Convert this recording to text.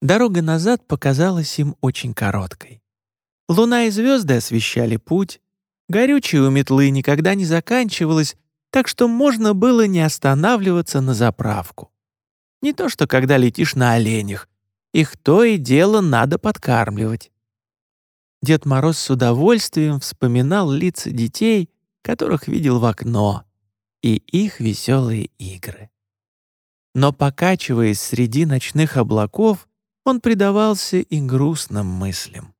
Дорога назад показалась им очень короткой. Луна и звезды освещали путь, горючее у метлы никогда не заканчивалось, так что можно было не останавливаться на заправку. Не то что когда летишь на оленях, их то и дело надо подкармливать. Дед Мороз с удовольствием вспоминал лица детей, которых видел в окно, и их веселые игры. Но, покачиваясь среди ночных облаков, он предавался и грустным мыслям.